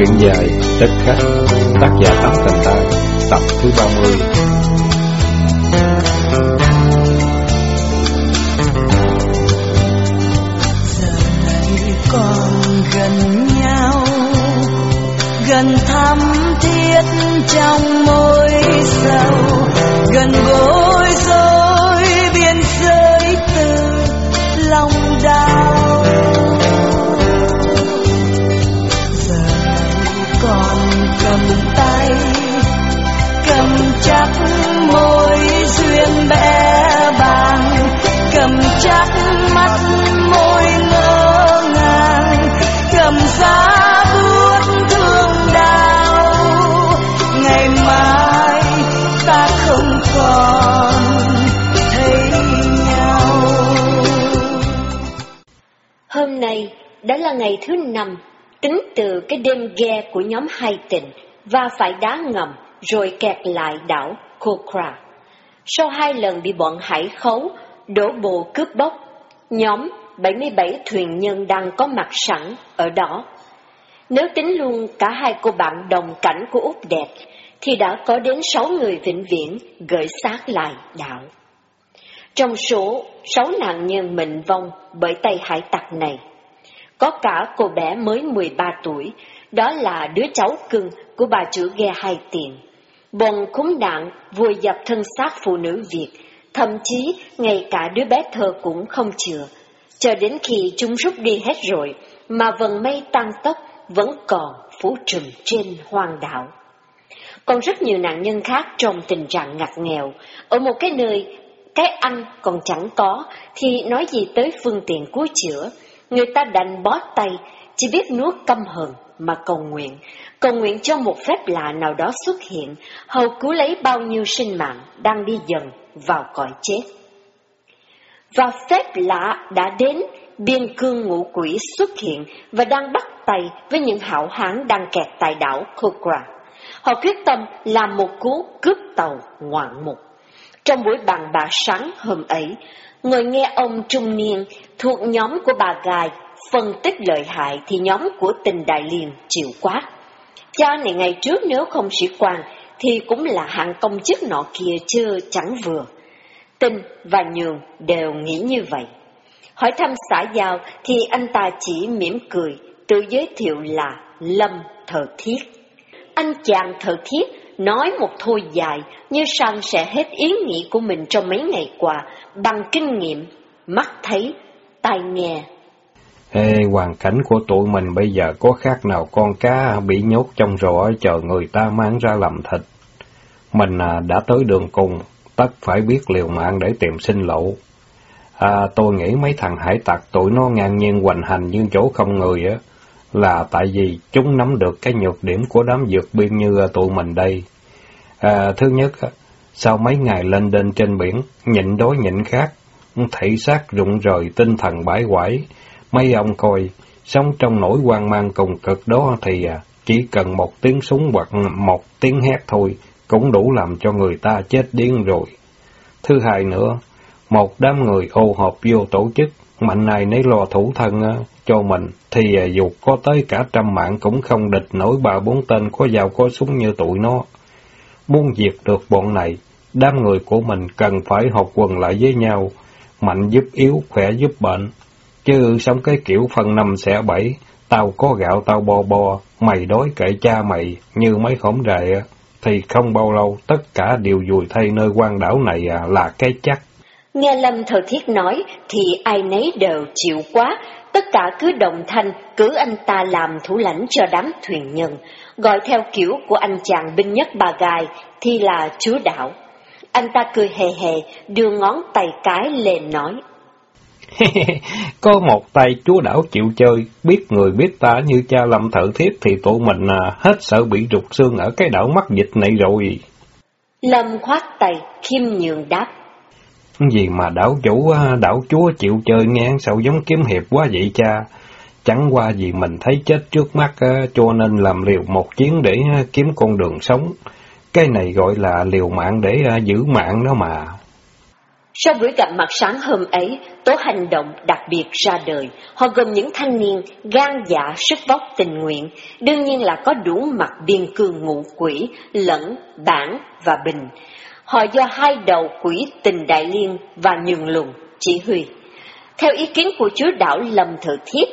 Truyện dài Đất Khách Tác giả Tám tình Tai Tập thứ 30 Giờ này còn gần nhau, Gần thắm thiết trong môi sầu, Gần gối cầm tay cầm chắc môi duyên bé bàng cầm chắc mắt môi ngỡ ngàng cầm giá buốt thương đau. Ngày mai ta không còn thấy nhau. Hôm nay đã là ngày thứ năm, từ cái đêm ghe của nhóm hai tình và phải đá ngầm rồi kẹt lại đảo Kokra. Sau hai lần bị bọn hải khấu, đổ bộ cướp bóc, nhóm 77 thuyền nhân đang có mặt sẵn ở đó. Nếu tính luôn cả hai cô bạn đồng cảnh của Úc đẹp, thì đã có đến 6 người vĩnh viễn gửi xác lại đảo. Trong số sáu nạn nhân mệnh vong bởi tay hải tặc này, có cả cô bé mới 13 tuổi, đó là đứa cháu cưng của bà chủ ghe hai tiền. Bọn khốn nạn vùi dập thân xác phụ nữ Việt, thậm chí ngay cả đứa bé thơ cũng không chừa, cho đến khi chúng rút đi hết rồi, mà vần mây tăng tốc vẫn còn phủ trùm trên hoang đảo. Còn rất nhiều nạn nhân khác trong tình trạng ngặt nghèo, ở một cái nơi cái ăn còn chẳng có, thì nói gì tới phương tiện cứu chữa. Người ta đành bó tay, chỉ biết nuốt căm hờn mà cầu nguyện, cầu nguyện cho một phép lạ nào đó xuất hiện, hầu cứu lấy bao nhiêu sinh mạng đang đi dần vào cõi chết. Và phép lạ đã đến, biên cương ngũ quỷ xuất hiện và đang bắt tay với những hảo hán đang kẹt tại đảo Kokra. Họ quyết tâm làm một cú cướp tàu ngoạn mục. Trong buổi bàn bạc sáng hôm ấy, người nghe ông trung niên thuộc nhóm của bà Gài phân tích lợi hại thì nhóm của tình đại liền chịu quát. Cha này ngày trước nếu không sĩ quan thì cũng là hạng công chức nọ kia chưa chẳng vừa. Tinh và Nhường đều nghĩ như vậy. Hỏi thăm xã giao thì anh ta chỉ mỉm cười, tự giới thiệu là Lâm Thợ Thiết. Anh chàng Thợ Thiết nói một thôi dài như rằng sẽ hết ý nghĩ của mình trong mấy ngày qua bằng kinh nghiệm, mắt thấy, tai nghe. Ê, hoàn cảnh của tụi mình bây giờ có khác nào con cá bị nhốt trong rổ chờ người ta mang ra làm thịt. Mình à, đã tới đường cùng, tất phải biết liều mạng để tìm sinh lộ. À, tôi nghĩ mấy thằng hải tặc tụi nó ngang nhiên hoành hành như chỗ không người á, là tại vì chúng nắm được cái nhược điểm của đám dược biên như tụi mình đây. À, thứ nhất, sau mấy ngày lên đên trên biển, nhịn đói nhịn khát, thể xác rụng rời, tinh thần bãi quải, mấy ông coi, sống trong nỗi hoang mang cùng cực đó thì à, chỉ cần một tiếng súng hoặc một tiếng hét thôi, cũng đủ làm cho người ta chết điên rồi. Thứ hai nữa, một đám người ô hộp vô tổ chức, mạnh này nấy lo thủ thân á, cho mình, thì à, dù có tới cả trăm mạng cũng không địch nổi ba bốn tên có dao có súng như tụi nó. Muốn diệt được bọn này, đám người của mình cần phải học quần lại với nhau, mạnh giúp yếu, khỏe giúp bệnh. Chứ sống cái kiểu phân năm xẻ bảy, tao có gạo tao bo bo, mày đói kệ cha mày, như mấy khổng rệ, thì không bao lâu tất cả đều vùi thay nơi quan đảo này à, là cái chắc. Nghe Lâm Thờ Thiết nói thì ai nấy đều chịu quá, tất cả cứ đồng thanh cử anh ta làm thủ lãnh cho đám thuyền nhân, gọi theo kiểu của anh chàng binh nhất bà gài thì là chúa đảo. Anh ta cười hề hề, đưa ngón tay cái lên nói. có một tay chúa đảo chịu chơi, biết người biết ta như cha lâm thợ thiết thì tụi mình à, hết sợ bị rụt xương ở cái đảo mắc dịch này rồi. Lâm khoát tay, khiêm nhường đáp. Gì mà đảo chủ, à, đảo chúa chịu chơi ngang sao giống kiếm hiệp quá vậy cha. Chẳng qua vì mình thấy chết trước mắt à, cho nên làm liều một chiến để à, kiếm con đường sống. Cái này gọi là liều mạng để giữ mạng đó mà. Sau buổi gặp mặt sáng hôm ấy, tố hành động đặc biệt ra đời. Họ gồm những thanh niên gan dạ sức vóc tình nguyện, đương nhiên là có đủ mặt biên cương ngũ quỷ, lẫn, bản và bình. Họ do hai đầu quỷ tình đại liên và nhường lùng chỉ huy. Theo ý kiến của chúa đảo Lâm Thợ Thiết,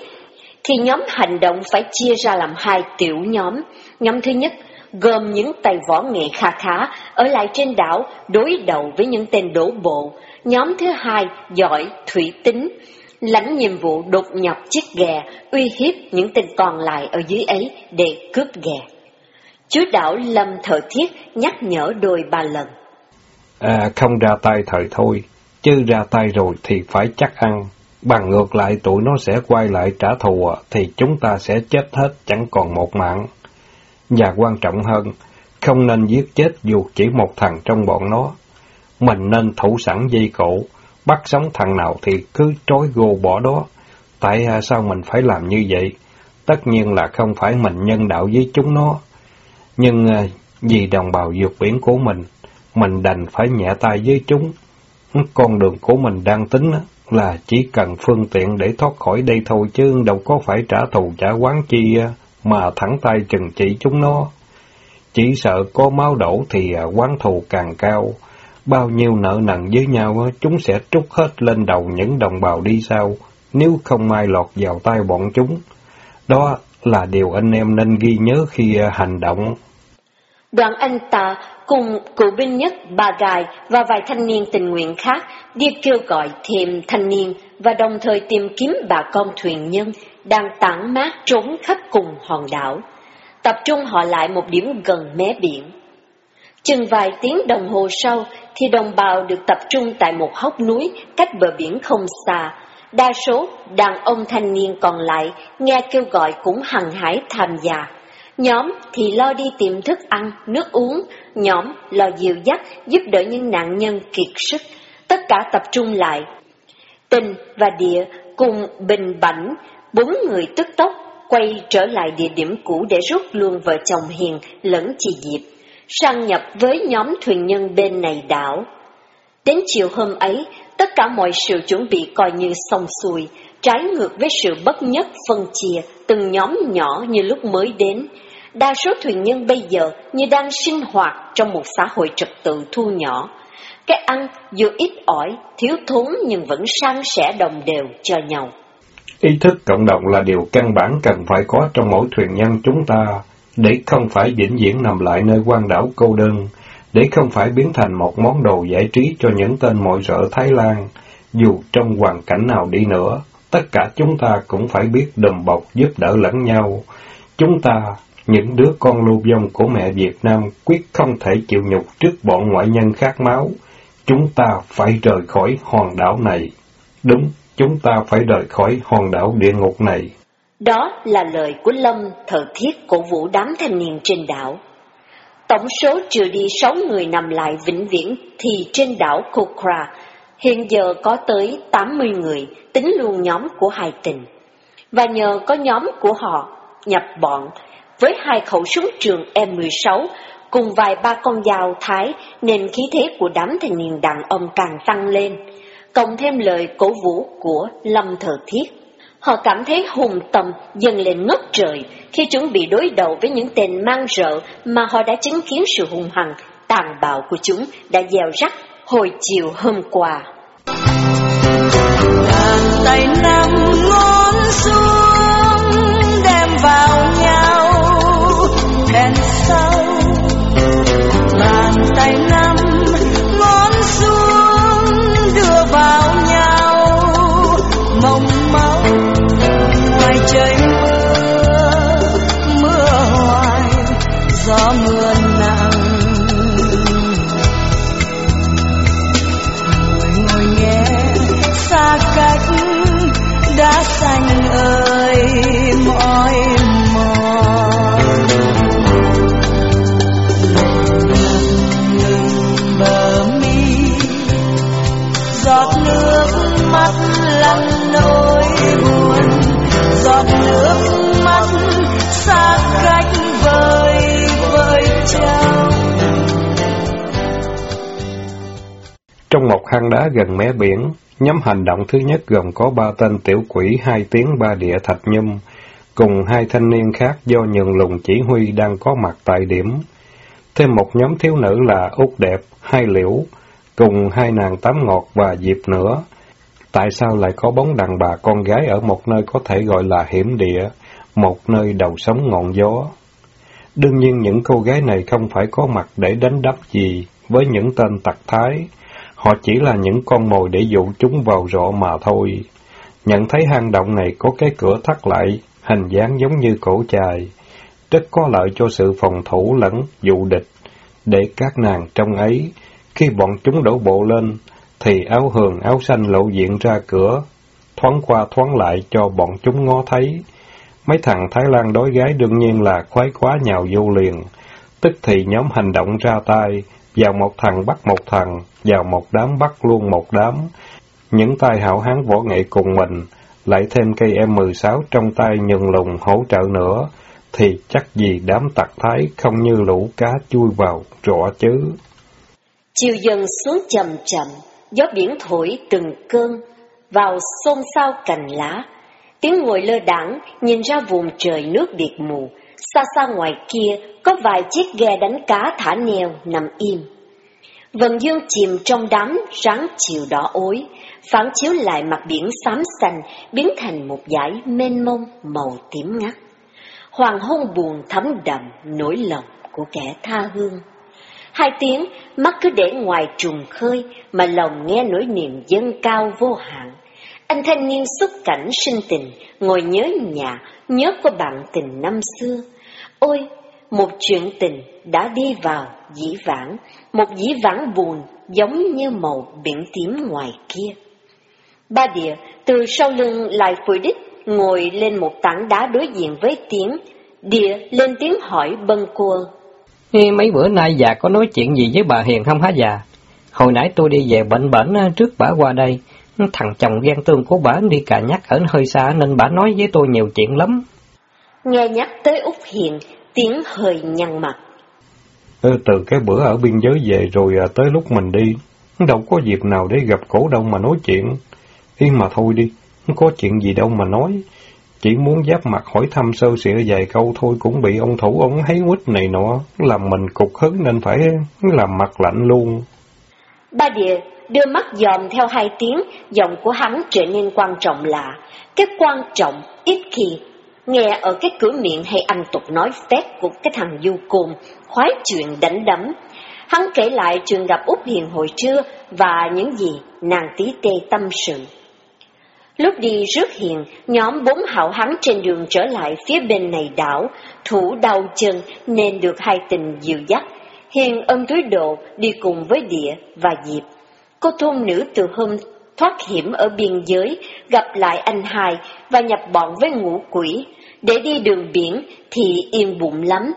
thì nhóm hành động phải chia ra làm hai tiểu nhóm. Nhóm thứ nhất gồm những tay võ nghệ kha khá ở lại trên đảo đối đầu với những tên đổ bộ. Nhóm thứ hai giỏi thủy tính, lãnh nhiệm vụ đột nhập chiếc ghe, uy hiếp những tên còn lại ở dưới ấy để cướp ghe. Chúa đảo Lâm Thợ Thiết nhắc nhở đôi ba lần. À, không ra tay thời thôi, chứ ra tay rồi thì phải chắc ăn. Bằng ngược lại tụi nó sẽ quay lại trả thù thì chúng ta sẽ chết hết chẳng còn một mạng. Và quan trọng hơn, không nên giết chết dù chỉ một thằng trong bọn nó. Mình nên thủ sẵn dây cổ, bắt sống thằng nào thì cứ trói gô bỏ đó. Tại à, sao mình phải làm như vậy? Tất nhiên là không phải mình nhân đạo với chúng nó. Nhưng à, vì đồng bào vượt biển của mình, mình đành phải nhẹ tay với chúng. Con đường của mình đang tính là chỉ cần phương tiện để thoát khỏi đây thôi chứ đâu có phải trả thù trả quán chi mà thẳng tay trừng trị chúng nó. Chỉ sợ có máu đổ thì à, quán thù càng cao. Bao nhiêu nợ nần với nhau chúng sẽ trút hết lên đầu những đồng bào đi sau, nếu không may lọt vào tay bọn chúng. Đó là điều anh em nên ghi nhớ khi à, hành động. Đoàn anh ta cùng cựu binh nhất bà gài và vài thanh niên tình nguyện khác đi kêu gọi thêm thanh niên và đồng thời tìm kiếm bà con thuyền nhân đang tản mát trốn khắp cùng hòn đảo. Tập trung họ lại một điểm gần mé biển. Chừng vài tiếng đồng hồ sau thì đồng bào được tập trung tại một hốc núi cách bờ biển không xa. Đa số đàn ông thanh niên còn lại nghe kêu gọi cũng hằng hải tham gia. Nhóm thì lo đi tìm thức ăn, nước uống, nhóm lo dịu dắt, giúp đỡ những nạn nhân kiệt sức. Tất cả tập trung lại. Tình và địa cùng bình bảnh, bốn người tức tốc quay trở lại địa điểm cũ để rút luôn vợ chồng Hiền lẫn chị Diệp, sang nhập với nhóm thuyền nhân bên này đảo. Đến chiều hôm ấy, tất cả mọi sự chuẩn bị coi như xong xuôi, trái ngược với sự bất nhất phân chia từng nhóm nhỏ như lúc mới đến, Đa số thuyền nhân bây giờ như đang sinh hoạt trong một xã hội trật tự thu nhỏ. Cái ăn dù ít ỏi, thiếu thốn nhưng vẫn sang sẻ đồng đều cho nhau. Ý thức cộng đồng là điều căn bản cần phải có trong mỗi thuyền nhân chúng ta, để không phải vĩnh viễn nằm lại nơi quan đảo cô đơn, để không phải biến thành một món đồ giải trí cho những tên mọi rợ Thái Lan. Dù trong hoàn cảnh nào đi nữa, tất cả chúng ta cũng phải biết đùm bọc giúp đỡ lẫn nhau. Chúng ta những đứa con lưu vong của mẹ Việt Nam quyết không thể chịu nhục trước bọn ngoại nhân khát máu. Chúng ta phải rời khỏi hòn đảo này. Đúng, chúng ta phải rời khỏi hòn đảo địa ngục này. Đó là lời của Lâm thờ thiết cổ vũ đám thanh niên trên đảo. Tổng số trừ đi sáu người nằm lại vĩnh viễn thì trên đảo Kokra hiện giờ có tới 80 người, tính luôn nhóm của hai tình. Và nhờ có nhóm của họ nhập bọn với hai khẩu súng trường M16 cùng vài ba con dao thái nên khí thế của đám thanh niên đàn ông càng tăng lên, cộng thêm lời cổ vũ của Lâm Thờ Thiết. Họ cảm thấy hùng tâm dâng lên ngất trời khi chuẩn bị đối đầu với những tên mang rợ mà họ đã chứng kiến sự hung hăng, tàn bạo của chúng đã gieo rắc hồi chiều hôm qua. Bàn tay nắm ngón một hang đá gần mé biển, nhóm hành động thứ nhất gồm có ba tên tiểu quỷ hai tiếng ba địa thạch nhâm, cùng hai thanh niên khác do nhường lùng chỉ huy đang có mặt tại điểm. Thêm một nhóm thiếu nữ là Út Đẹp, hai liễu, cùng hai nàng tám ngọt và Diệp nữa. Tại sao lại có bóng đàn bà con gái ở một nơi có thể gọi là hiểm địa, một nơi đầu sóng ngọn gió? Đương nhiên những cô gái này không phải có mặt để đánh đắp gì với những tên tặc thái, họ chỉ là những con mồi để dụ chúng vào rọ mà thôi. Nhận thấy hang động này có cái cửa thắt lại, hình dáng giống như cổ chài, rất có lợi cho sự phòng thủ lẫn dụ địch, để các nàng trong ấy, khi bọn chúng đổ bộ lên, thì áo hường áo xanh lộ diện ra cửa, thoáng qua thoáng lại cho bọn chúng ngó thấy. Mấy thằng Thái Lan đối gái đương nhiên là khoái quá nhào vô liền, tức thì nhóm hành động ra tay, vào một thằng bắt một thằng, vào một đám bắt luôn một đám. Những tay hảo hán võ nghệ cùng mình, lại thêm cây M16 trong tay nhường lùng hỗ trợ nữa, thì chắc gì đám tặc thái không như lũ cá chui vào rõ chứ. Chiều dần xuống chậm chậm, gió biển thổi từng cơn, vào xôn xao cành lá. Tiếng ngồi lơ đảng nhìn ra vùng trời nước biệt mù, xa xa ngoài kia có vài chiếc ghe đánh cá thả neo nằm im. Vần dương chìm trong đám ráng chiều đỏ ối, phản chiếu lại mặt biển xám xanh biến thành một dải mênh mông màu tím ngắt. Hoàng hôn buồn thấm đậm nỗi lòng của kẻ tha hương. Hai tiếng, mắt cứ để ngoài trùng khơi, mà lòng nghe nỗi niềm dâng cao vô hạn. Anh thanh niên xuất cảnh sinh tình, ngồi nhớ nhà, nhớ có bạn tình năm xưa. Ôi, một chuyện tình đã đi vào dĩ vãng, một dĩ vãng buồn giống như màu biển tím ngoài kia. Ba địa từ sau lưng lại phủi đích, ngồi lên một tảng đá đối diện với tiếng. Địa lên tiếng hỏi bân cua. Mấy bữa nay già có nói chuyện gì với bà Hiền không hả già? Hồi nãy tôi đi về bệnh bệnh à, trước bà qua đây. Thằng chồng ghen tương của bà đi cà nhắc ở hơi xa nên bà nói với tôi nhiều chuyện lắm. Nghe nhắc tới Úc Hiền, tiếng hơi nhăn mặt. Ừ, từ cái bữa ở biên giới về rồi à, tới lúc mình đi, đâu có dịp nào để gặp cổ đâu mà nói chuyện. Yên mà thôi đi, không có chuyện gì đâu mà nói. Chỉ muốn giáp mặt hỏi thăm sơ sỉa vài câu thôi cũng bị ông thủ ông thấy quýt này nọ, làm mình cục hứng nên phải làm mặt lạnh luôn. Ba địa đưa mắt dòm theo hai tiếng, giọng của hắn trở nên quan trọng lạ. Cái quan trọng ít khi nghe ở cái cửa miệng hay anh tục nói phép của cái thằng du côn, khoái chuyện đánh đấm. Hắn kể lại chuyện gặp Úc Hiền hồi trưa và những gì nàng tí tê tâm sự. Lúc đi rước hiền, nhóm bốn hảo hắn trên đường trở lại phía bên này đảo, thủ đau chân nên được hai tình dịu dắt. Hiền ôm túi đồ đi cùng với địa và Diệp. Cô thôn nữ từ hôm thoát hiểm ở biên giới, gặp lại anh hài và nhập bọn với ngũ quỷ. Để đi đường biển thì yên bụng lắm.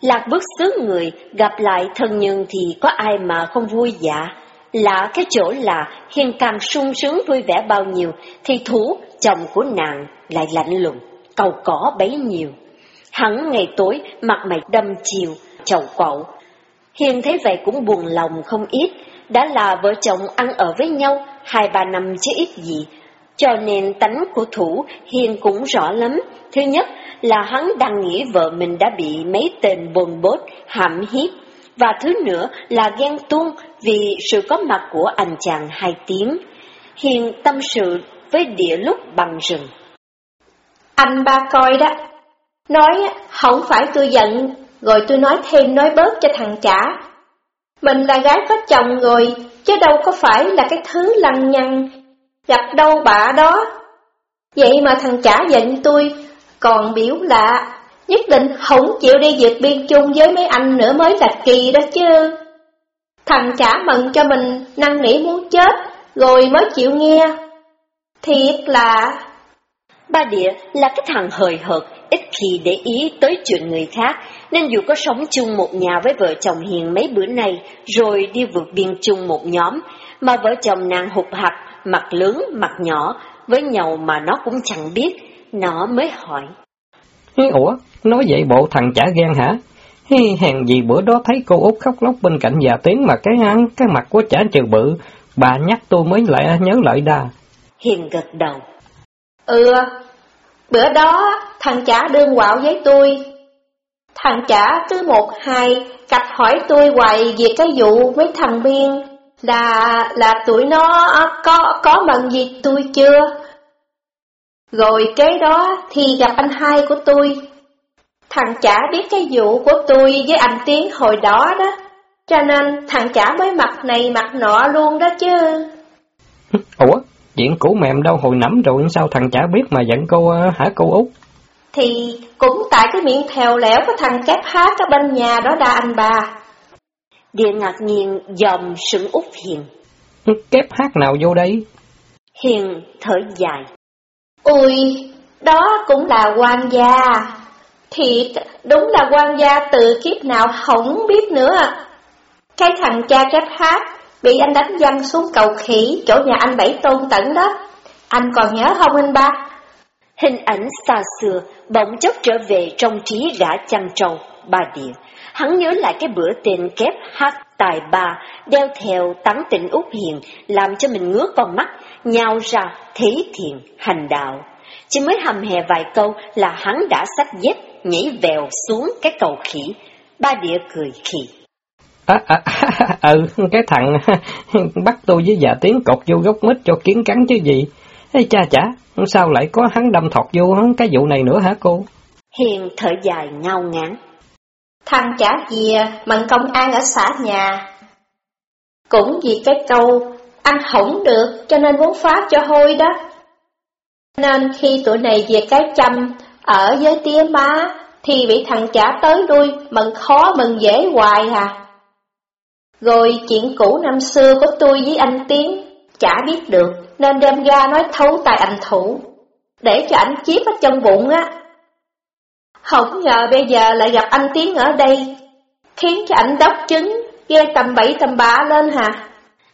Lạc bước xứ người, gặp lại thân nhân thì có ai mà không vui dạ. Lạ cái chỗ là Hiền càng sung sướng vui vẻ bao nhiêu, thì Thú, chồng của nàng, lại lạnh lùng, cầu cỏ bấy nhiều Hắn ngày tối mặt mày đâm chiều, chầu cậu Hiền thấy vậy cũng buồn lòng không ít, đã là vợ chồng ăn ở với nhau hai ba năm chứ ít gì. Cho nên tánh của Thủ Hiền cũng rõ lắm. Thứ nhất là hắn đang nghĩ vợ mình đã bị mấy tên bồn bốt, hãm hiếp và thứ nữa là ghen tuông vì sự có mặt của anh chàng hai tiếng. Hiền tâm sự với địa lúc bằng rừng. Anh ba coi đó, nói không phải tôi giận, rồi tôi nói thêm nói bớt cho thằng trả. Mình là gái có chồng rồi, chứ đâu có phải là cái thứ lăng nhăng, gặp đâu bạ đó. Vậy mà thằng trả giận tôi, còn biểu lạ nhất định không chịu đi vượt biên chung với mấy anh nữa mới là kỳ đó chứ. Thằng trả mận cho mình năn nỉ muốn chết, rồi mới chịu nghe. Thiệt là... Ba địa là cái thằng hời hợt, ít khi để ý tới chuyện người khác, nên dù có sống chung một nhà với vợ chồng Hiền mấy bữa nay, rồi đi vượt biên chung một nhóm, mà vợ chồng nàng hụt hạt, mặt lớn, mặt nhỏ, với nhau mà nó cũng chẳng biết, nó mới hỏi. Ủa, nói vậy bộ thằng chả ghen hả? Hèn gì bữa đó thấy cô út khóc lóc bên cạnh già tiếng mà cái ăn, cái mặt của chả trừ bự, Bà nhắc tôi mới lại nhớ lại đa. Hiền gật đầu. Ừ, bữa đó thằng chả đương quạo với tôi. Thằng chả cứ một hai cạch hỏi tôi hoài về cái vụ mấy thằng biên là là tụi nó có có bằng gì tôi chưa? Rồi kế đó thì gặp anh hai của tôi. Thằng chả biết cái vụ của tôi với anh Tiến hồi đó đó. Cho nên thằng chả mới mặt này mặt nọ luôn đó chứ. Ủa, chuyện cũ mềm đâu hồi nắm rồi sao thằng chả biết mà giận cô ờ, hả cô Út? Thì cũng tại cái miệng thèo lẻo của thằng kép hát ở bên nhà đó đa anh bà. Địa ngạc nhiên dòm sững út Hiền. Kép hát nào vô đây? Hiền thở dài. Ui, đó cũng là quan gia. Thiệt, đúng là quan gia từ kiếp nào không biết nữa. Cái thằng cha kép hát bị anh đánh dâm xuống cầu khỉ chỗ nhà anh Bảy Tôn Tẩn đó. Anh còn nhớ không anh ba? Hình ảnh xa xưa bỗng chốc trở về trong trí gã chăn trâu, ba địa. Hắn nhớ lại cái bữa tên kép hát tài ba, đeo theo tán tỉnh út hiền, làm cho mình ngứa con mắt, nhào ra thế thiện, hành đạo. Chỉ mới hầm hè vài câu là hắn đã sách dép, nhảy vèo xuống cái cầu khỉ. Ba địa cười khỉ. À, à, à, ừ, cái thằng bắt tôi với già tiếng cột vô gốc mít cho kiến cắn chứ gì. Ê cha chả, sao lại có hắn đâm thọt vô cái vụ này nữa hả cô? Hiền thở dài ngao ngán. Thằng chả dìa mần công an ở xã nhà. Cũng vì cái câu ăn hỏng được cho nên muốn phá cho hôi đó. Nên khi tụi này về cái chăm ở với tía má thì bị thằng trả tới đuôi mừng khó mừng dễ hoài à. Rồi chuyện cũ năm xưa của tôi với anh Tiến chả biết được nên đem ra nói thấu tài anh thủ để cho anh chiếp ở trong bụng á. Không ngờ bây giờ lại gặp anh Tiến ở đây khiến cho anh đốc trứng ghê tầm bậy tầm bạ lên hả?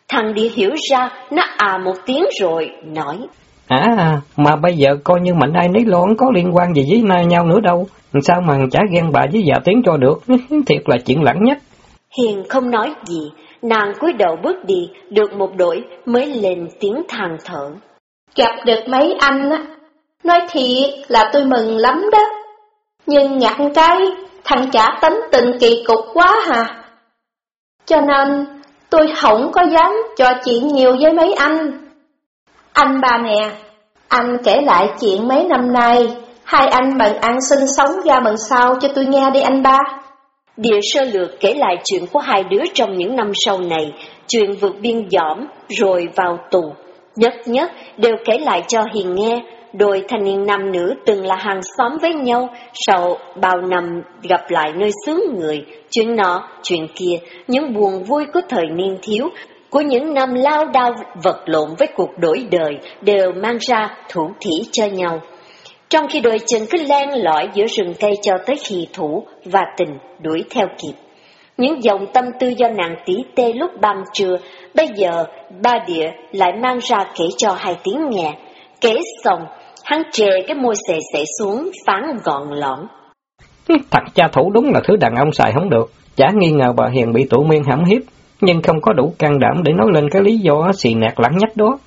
Thằng đi hiểu ra, nó à một tiếng rồi, nói. À, mà bây giờ coi như mạnh ai nấy lo có liên quan gì với nhau nữa đâu. Sao mà chả ghen bà với già tiếng cho được, thiệt là chuyện lẳng nhất. Hiền không nói gì, nàng cúi đầu bước đi, được một đổi mới lên tiếng than thở. Gặp được mấy anh á, nói thiệt là tôi mừng lắm đó. Nhưng ngặt cái, thằng trả tính tình kỳ cục quá hà. Cho nên tôi không có dám trò chuyện nhiều với mấy anh. Anh ba nè, anh kể lại chuyện mấy năm nay, hai anh mận ăn sinh sống ra mần sau cho tôi nghe đi anh ba. Địa sơ lược kể lại chuyện của hai đứa trong những năm sau này, chuyện vượt biên giỏm rồi vào tù. Nhất nhất đều kể lại cho Hiền nghe, đôi thanh niên nam nữ từng là hàng xóm với nhau, sau bao năm gặp lại nơi xứ người, chuyện nọ, chuyện kia, những buồn vui của thời niên thiếu, của những năm lao đao vật lộn với cuộc đổi đời đều mang ra thủ thỉ cho nhau. Trong khi đôi chân cứ len lỏi giữa rừng cây cho tới khi thủ và tình đuổi theo kịp. Những dòng tâm tư do nàng tí tê lúc ban trưa, bây giờ ba địa lại mang ra kể cho hai tiếng nghe. Kể xong, hắn trề cái môi xề xệ xuống, phán gọn lõn. Thật cha thủ đúng là thứ đàn ông xài không được. Chả nghi ngờ bà Hiền bị tụ miên hãm hiếp, nhưng không có đủ can đảm để nói lên cái lý do xì nẹt lẳng nhách đó.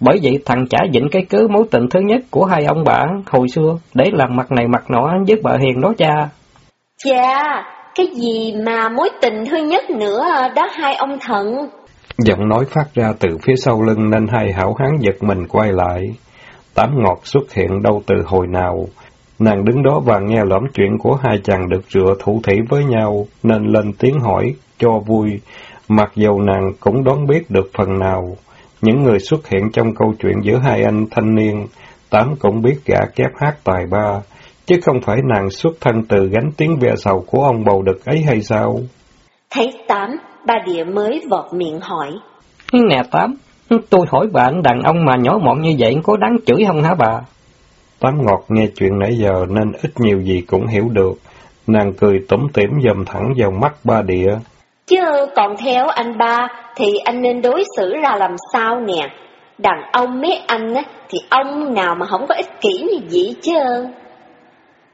Bởi vậy thằng chả dịnh cái cớ mối tình thứ nhất của hai ông bà hồi xưa để làm mặt này mặt nọ với bà Hiền đó cha. Cha, cái gì mà mối tình thứ nhất nữa đó hai ông thận. Giọng nói phát ra từ phía sau lưng nên hai hảo hán giật mình quay lại. Tám ngọt xuất hiện đâu từ hồi nào. Nàng đứng đó và nghe lõm chuyện của hai chàng được rửa thủ thủy với nhau, nên lên tiếng hỏi, cho vui, mặc dầu nàng cũng đoán biết được phần nào. Những người xuất hiện trong câu chuyện giữa hai anh thanh niên, Tám cũng biết gã kép hát tài ba, chứ không phải nàng xuất thân từ gánh tiếng ve sầu của ông bầu đực ấy hay sao? Thấy Tám, ba địa mới vọt miệng hỏi. Nè Tám, tôi hỏi anh đàn ông mà nhỏ mọn như vậy có đáng chửi không hả bà? Tám ngọt nghe chuyện nãy giờ nên ít nhiều gì cũng hiểu được. Nàng cười tủm tỉm dầm thẳng vào mắt ba địa. Chứ còn theo anh ba thì anh nên đối xử ra làm sao nè. Đàn ông mấy anh á, thì ông nào mà không có ích kỷ như vậy chứ.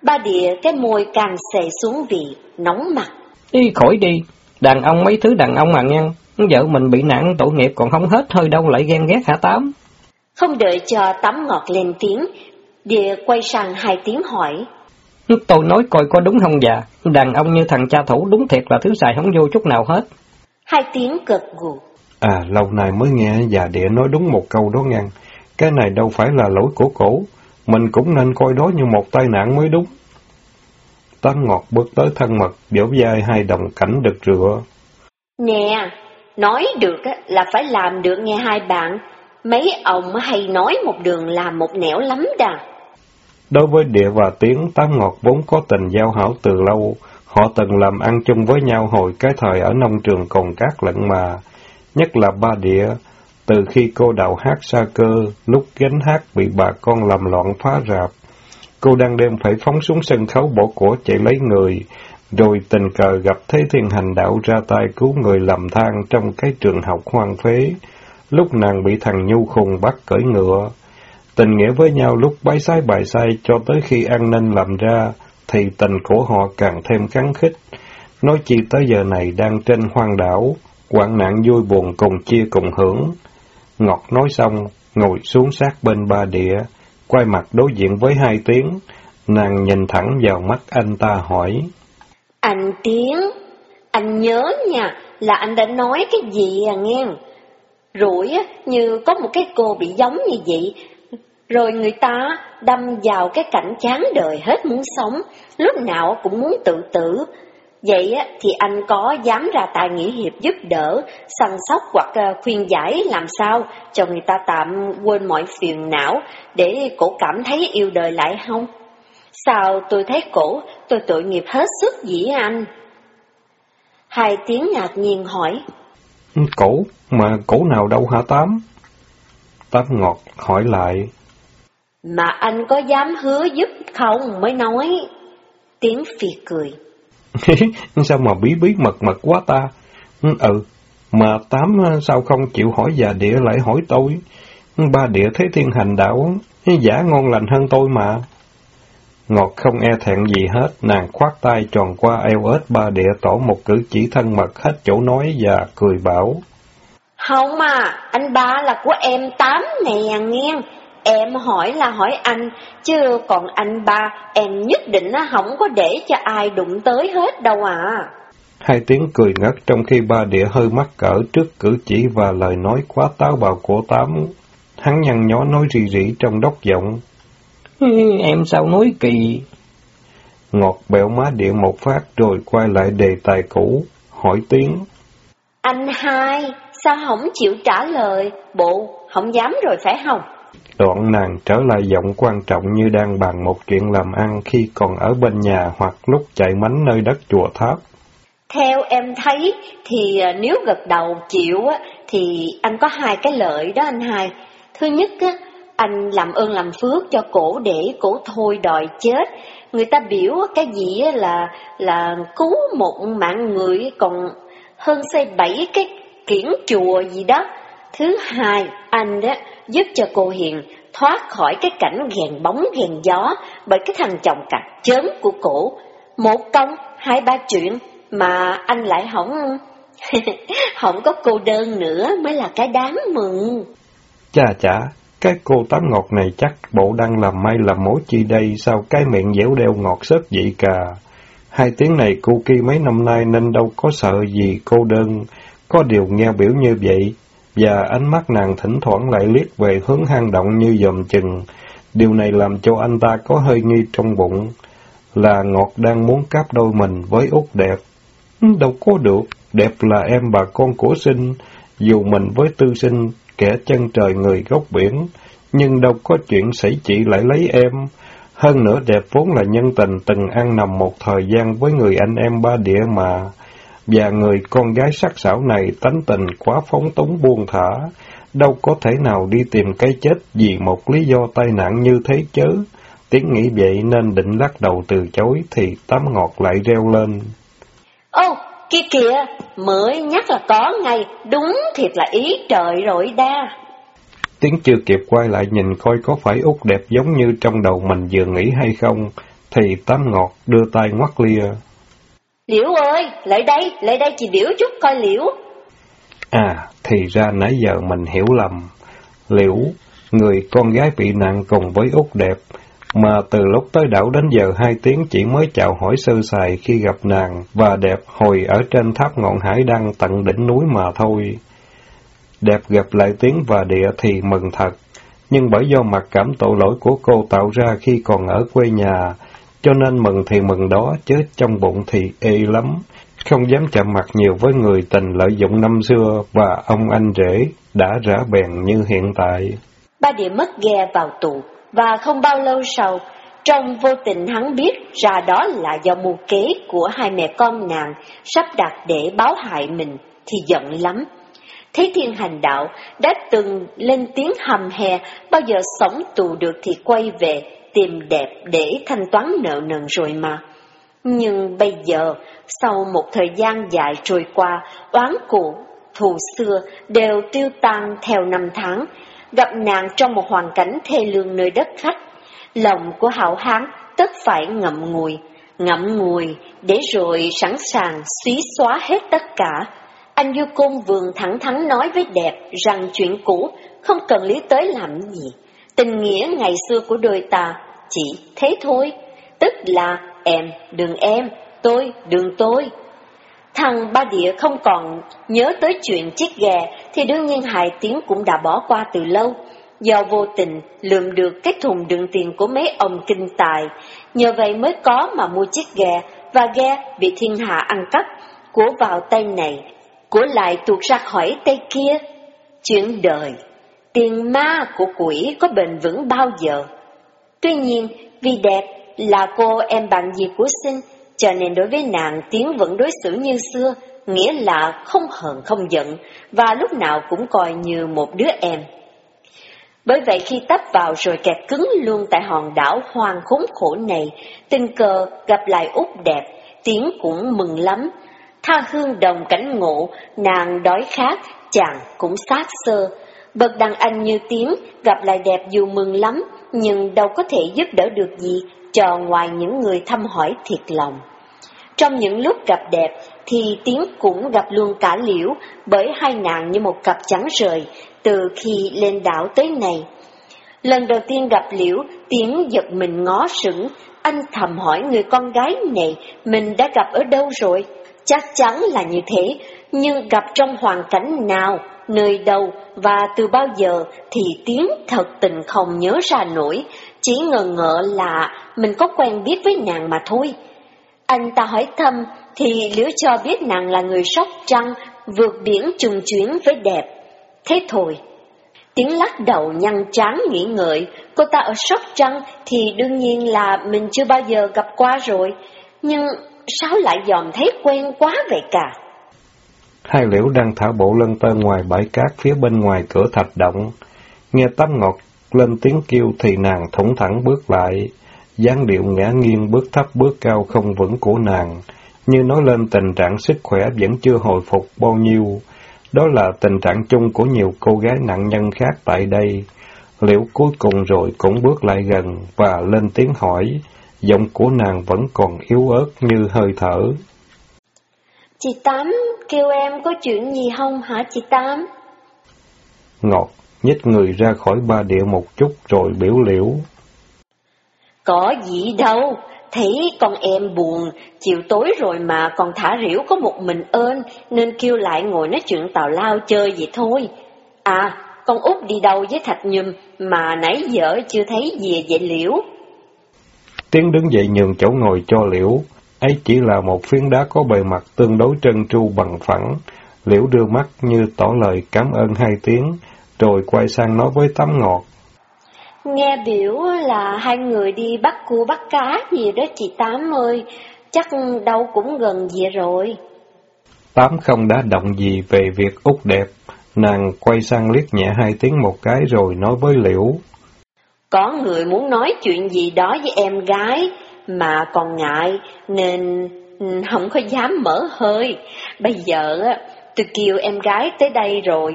Ba địa cái môi càng xề xuống vì nóng mặt. Đi khỏi đi, Đàn ông mấy thứ đàn ông mà nghe, vợ mình bị nạn tội nghiệp còn không hết thôi đâu lại ghen ghét hả Tám? Không đợi cho tắm ngọt lên tiếng, Địa quay sang hai tiếng hỏi. Tôi nói coi có đúng không già, đàn ông như thằng cha thủ đúng thiệt là thứ xài không vô chút nào hết. Hai tiếng gật gù. À, lâu nay mới nghe già địa nói đúng một câu đó ngang. Cái này đâu phải là lỗi của cổ, mình cũng nên coi đó như một tai nạn mới đúng. Tám ngọt bước tới thân mật, vỗ vai hai đồng cảnh đực rửa. Nè, nói được là phải làm được nghe hai bạn. Mấy ông hay nói một đường làm một nẻo lắm đà. Đối với địa và tiếng, Tám ngọt vốn có tình giao hảo từ lâu. Họ từng làm ăn chung với nhau hồi cái thời ở nông trường cồn cát lẫn mà. Nhất là ba địa, từ khi cô đào hát xa cơ, lúc gánh hát bị bà con làm loạn phá rạp. Cô đang đêm phải phóng xuống sân khấu bổ cổ chạy lấy người, rồi tình cờ gặp Thế Thiên Hành Đạo ra tay cứu người lầm than trong cái trường học hoang phế. Lúc nàng bị thằng Nhu khùng bắt cởi ngựa. Tình nghĩa với nhau lúc bái sái bài sai cho tới khi an ninh làm ra, thì tình của họ càng thêm kháng khích. Nói chi tới giờ này đang trên hoang đảo, hoạn nạn vui buồn cùng chia cùng hưởng. Ngọt nói xong, ngồi xuống sát bên ba địa, quay mặt đối diện với hai tiếng, nàng nhìn thẳng vào mắt anh ta hỏi. Anh Tiến, anh nhớ nha, là anh đã nói cái gì à nghe? Rủi như có một cái cô bị giống như vậy, rồi người ta đâm vào cái cảnh chán đời hết muốn sống, lúc nào cũng muốn tự tử. Vậy thì anh có dám ra tài nghĩa hiệp giúp đỡ, săn sóc hoặc ờ, khuyên giải làm sao cho người ta tạm quên mọi phiền não để cổ cảm thấy yêu đời lại không? Sao tôi thấy cổ, tôi tội nghiệp hết sức dĩ anh? Hai tiếng ngạc nhiên hỏi. Cổ, mà cổ nào đâu hả Tám? Tám ngọt hỏi lại. Mà anh có dám hứa giúp không mới nói. Tiếng phi cười. sao mà bí bí mật mật quá ta? Ừ, mà Tám sao không chịu hỏi già địa lại hỏi tôi? Ba địa thấy thiên hành đạo, giả ngon lành hơn tôi mà. Ngọt không e thẹn gì hết, nàng khoát tay tròn qua eo ếch ba địa tỏ một cử chỉ thân mật hết chỗ nói và cười bảo. Không mà, anh ba là của em tám nè nghe. Em hỏi là hỏi anh, chứ còn anh ba, em nhất định không có để cho ai đụng tới hết đâu à. Hai tiếng cười ngất trong khi ba địa hơi mắc cỡ trước cử chỉ và lời nói quá táo bạo của tám. Hắn nhăn nhó nói rì rỉ trong đốc giọng. Em sao nói kỳ? Ngọt bẹo má địa một phát rồi quay lại đề tài cũ, hỏi tiếng. Anh hai, sao không chịu trả lời? Bộ, không dám rồi phải không? Đoạn nàng trở lại giọng quan trọng như đang bàn một chuyện làm ăn khi còn ở bên nhà hoặc lúc chạy mánh nơi đất chùa tháp. Theo em thấy thì à, nếu gật đầu chịu á thì anh có hai cái lợi đó anh hai. Thứ nhất á, anh làm ơn làm phước cho cổ để cổ thôi đòi chết. Người ta biểu cái gì là là cứu một mạng người còn hơn xây bảy cái kiển chùa gì đó. Thứ hai, anh đó giúp cho cô Hiền thoát khỏi cái cảnh ghèn bóng ghèn gió bởi cái thằng chồng cặt chớm của cổ. Một công, hai ba chuyện mà anh lại không không có cô đơn nữa mới là cái đáng mừng. Chà chà, cái cô tám ngọt này chắc bộ đang làm may làm mối chi đây, sao cái miệng dẻo đeo ngọt sớt vậy cả. Hai tiếng này cô kia mấy năm nay nên đâu có sợ gì cô đơn, có điều nghe biểu như vậy, và ánh mắt nàng thỉnh thoảng lại liếc về hướng hang động như dòm chừng. Điều này làm cho anh ta có hơi nghi trong bụng, là Ngọt đang muốn cáp đôi mình với út đẹp. Ừ, đâu có được, đẹp là em bà con của sinh, dù mình với tư sinh, kẻ chân trời người gốc biển, nhưng đâu có chuyện xảy chị lại lấy em. Hơn nữa đẹp vốn là nhân tình từng ăn nằm một thời gian với người anh em ba địa mà. Và người con gái sắc sảo này tánh tình quá phóng túng buông thả, đâu có thể nào đi tìm cái chết vì một lý do tai nạn như thế chớ. Tiếng nghĩ vậy nên định lắc đầu từ chối thì tắm ngọt lại reo lên. Ô, kia kìa, mới nhắc là có ngay, đúng thiệt là ý trời rồi đa. Tiếng chưa kịp quay lại nhìn coi có phải út đẹp giống như trong đầu mình vừa nghĩ hay không, thì tám ngọt đưa tay ngoắt lia. Liễu ơi, lại đây, lại đây chị Liễu chút coi Liễu. À, thì ra nãy giờ mình hiểu lầm. Liễu, người con gái bị nạn cùng với Út đẹp, mà từ lúc tới đảo đến giờ hai tiếng chỉ mới chào hỏi sơ sài khi gặp nàng và đẹp hồi ở trên tháp ngọn hải đăng tận đỉnh núi mà thôi. Đẹp gặp lại tiếng và địa thì mừng thật, nhưng bởi do mặt cảm tội lỗi của cô tạo ra khi còn ở quê nhà, cho nên mừng thì mừng đó, chứ trong bụng thì ê lắm, không dám chạm mặt nhiều với người tình lợi dụng năm xưa và ông anh rể đã rã bèn như hiện tại. Ba địa mất ghe vào tù, và không bao lâu sau, trong vô tình hắn biết ra đó là do mưu kế của hai mẹ con nàng sắp đặt để báo hại mình, thì giận lắm. Thế thiên hành đạo đã từng lên tiếng hầm hè, bao giờ sống tù được thì quay về tìm đẹp để thanh toán nợ nần rồi mà. Nhưng bây giờ, sau một thời gian dài trôi qua, oán cũ, thù xưa đều tiêu tan theo năm tháng, gặp nạn trong một hoàn cảnh thê lương nơi đất khách. Lòng của hảo hán tất phải ngậm ngùi, ngậm ngùi để rồi sẵn sàng xí xóa hết tất cả. Anh Du Côn vườn thẳng thắn nói với đẹp rằng chuyện cũ không cần lý tới làm gì. Tình nghĩa ngày xưa của đôi ta chỉ thế thôi, tức là em đừng em, tôi đừng tôi. Thằng ba địa không còn nhớ tới chuyện chiếc ghe thì đương nhiên Hải Tiến cũng đã bỏ qua từ lâu. Do vô tình lượm được cái thùng đựng tiền của mấy ông kinh tài, nhờ vậy mới có mà mua chiếc ghe và ghe bị thiên hạ ăn cắp, của vào tay này, của lại tuột ra khỏi tay kia. Chuyện đời, tiền ma của quỷ có bền vững bao giờ? Tuy nhiên, vì đẹp là cô em bạn gì của sinh, cho nên đối với nàng Tiến vẫn đối xử như xưa, nghĩa là không hờn không giận, và lúc nào cũng coi như một đứa em. Bởi vậy khi tấp vào rồi kẹt cứng luôn tại hòn đảo hoang khốn khổ này, tình cờ gặp lại út đẹp, Tiến cũng mừng lắm. Tha hương đồng cảnh ngộ, nàng đói khát, chàng cũng sát sơ. Bậc đàn anh như tiếng gặp lại đẹp dù mừng lắm, nhưng đâu có thể giúp đỡ được gì cho ngoài những người thăm hỏi thiệt lòng. Trong những lúc gặp đẹp thì tiếng cũng gặp luôn cả Liễu bởi hai nàng như một cặp trắng rời từ khi lên đảo tới này. Lần đầu tiên gặp Liễu, tiếng giật mình ngó sững, anh thầm hỏi người con gái này mình đã gặp ở đâu rồi? Chắc chắn là như thế, nhưng gặp trong hoàn cảnh nào, nơi đâu và từ bao giờ thì tiếng thật tình không nhớ ra nổi, chỉ ngờ ngợ là mình có quen biết với nàng mà thôi. Anh ta hỏi thăm thì Liễu cho biết nàng là người sóc trăng, vượt biển trùng chuyến với đẹp. Thế thôi. Tiếng lắc đầu nhăn trán nghĩ ngợi, cô ta ở Sóc Trăng thì đương nhiên là mình chưa bao giờ gặp qua rồi, nhưng sao lại dòm thấy quen quá vậy cả? Hai liễu đang thả bộ lân tơ ngoài bãi cát phía bên ngoài cửa thạch động. Nghe tắm ngọt lên tiếng kêu thì nàng thủng thẳng bước lại dáng điệu ngã nghiêng bước thấp bước cao không vững của nàng, như nói lên tình trạng sức khỏe vẫn chưa hồi phục bao nhiêu. Đó là tình trạng chung của nhiều cô gái nạn nhân khác tại đây. Liễu cuối cùng rồi cũng bước lại gần và lên tiếng hỏi, giọng của nàng vẫn còn yếu ớt như hơi thở. Chị Tám kêu em có chuyện gì không hả chị Tám? Ngọt nhích người ra khỏi ba địa một chút rồi biểu liễu. Có gì đâu, thấy con em buồn, chiều tối rồi mà còn thả riểu có một mình ơn, nên kêu lại ngồi nói chuyện tào lao chơi vậy thôi. À, con út đi đâu với thạch nhùm mà nãy giờ chưa thấy gì vậy liễu? Tiến đứng dậy nhường chỗ ngồi cho liễu, ấy chỉ là một phiến đá có bề mặt tương đối trơn tru bằng phẳng. Liễu đưa mắt như tỏ lời cảm ơn hai tiếng, rồi quay sang nói với tắm ngọt. Nghe biểu là hai người đi bắt cua bắt cá gì đó chị Tám ơi, chắc đâu cũng gần vậy rồi. Tám không đã động gì về việc út đẹp, nàng quay sang liếc nhẹ hai tiếng một cái rồi nói với Liễu. Có người muốn nói chuyện gì đó với em gái, mà còn ngại nên không có dám mở hơi. Bây giờ tôi kêu em gái tới đây rồi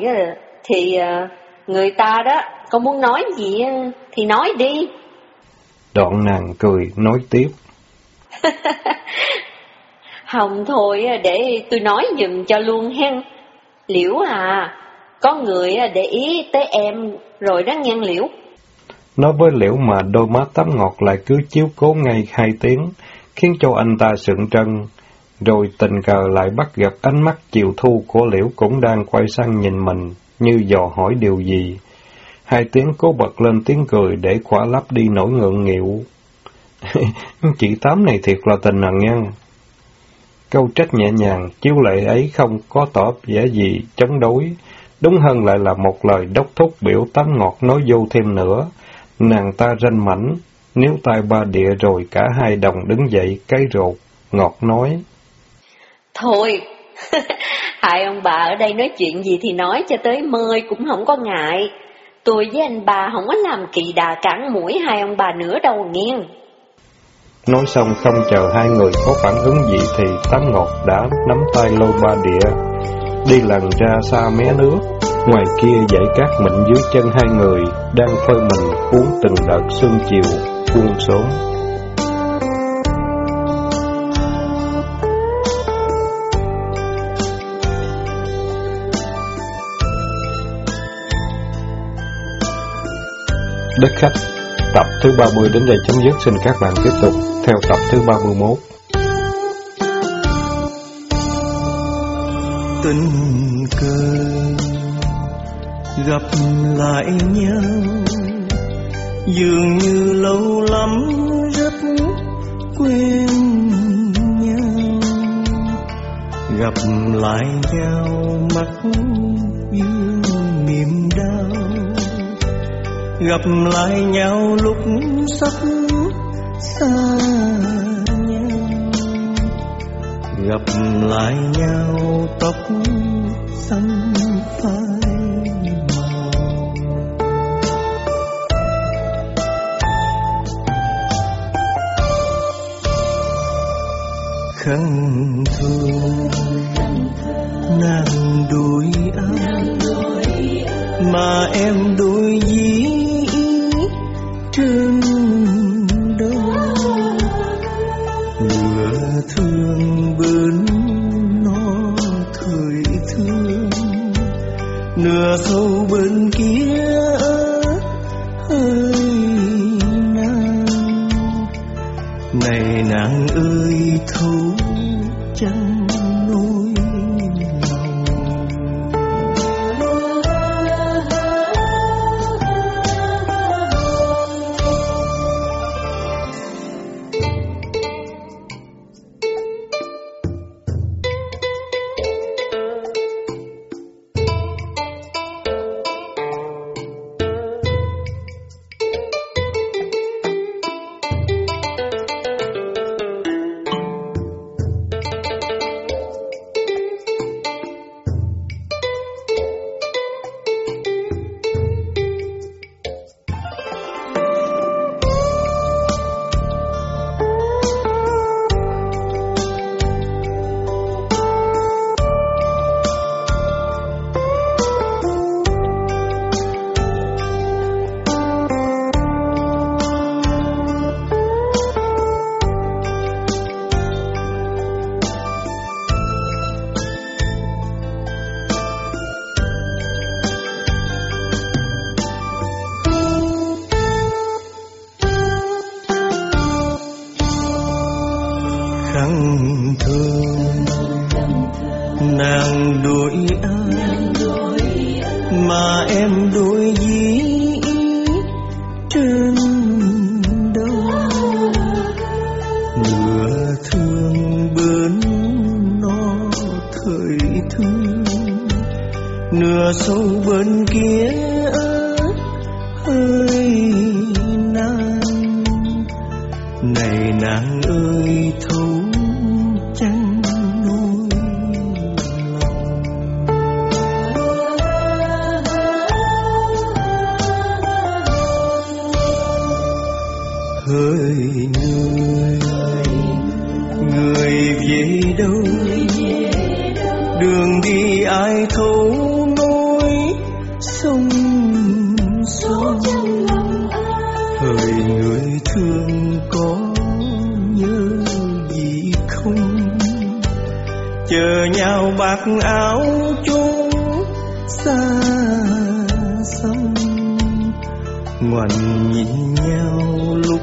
thì ờ, người ta đó có muốn nói gì thì nói đi. Đoạn nàng cười, nói tiếp. Không thôi để tôi nói dùm cho luôn hen. Liễu à, có người để ý tới em rồi đó nghe Liễu. Nói với Liễu mà đôi má tắm ngọt lại cứ chiếu cố ngay hai tiếng, khiến cho anh ta sượng trân. Rồi tình cờ lại bắt gặp ánh mắt chiều thu của Liễu cũng đang quay sang nhìn mình, như dò hỏi điều gì. Hai tiếng cố bật lên tiếng cười để khỏa lấp đi nỗi ngượng nghịu. Chị Tám này thiệt là tình à ngăn. Câu trách nhẹ nhàng, chiếu lệ ấy không có tỏ vẻ gì chống đối. Đúng hơn lại là một lời đốc thúc biểu Tám ngọt nói vô thêm nữa. Nàng ta ranh mảnh, nếu tay ba địa rồi cả hai đồng đứng dậy, cái rột, ngọt nói. Thôi, hai ông bà ở đây nói chuyện gì thì nói cho tới mơi cũng không có ngại. Tôi với anh bà không có làm kỳ đà cản mũi hai ông bà nữa đâu nghiêng. Nói xong không chờ hai người có phản ứng gì thì Tám Ngọt đã nắm tay lôi ba địa, đi lần ra xa mé nước. Ngoài kia dãy cát mịn dưới chân hai người, đang phơi mình cuốn từng đợt sương chiều, buông xuống. Đất khách Tập thứ 30 đến đây chấm dứt xin các bạn tiếp tục theo tập thứ 31. Tình cờ gặp lại nhau. Dường như lâu lắm rất quên nhau. Gặp lại nhau, mắt yêu niềm đau. Gặp lại nhau lúc sắp xa nhau. Gặp lại nhau tóc xanh khăn thương. Nàng đuổi anh mà em đuổi gì trên đâu lửa thương bên nó thời thương, nửa sâu bên kia hơi này nàng ơi thấu thương có nhớ gì không? Chờ nhau bạc áo chung xa xăm, ngoằn nhìn nhau lúc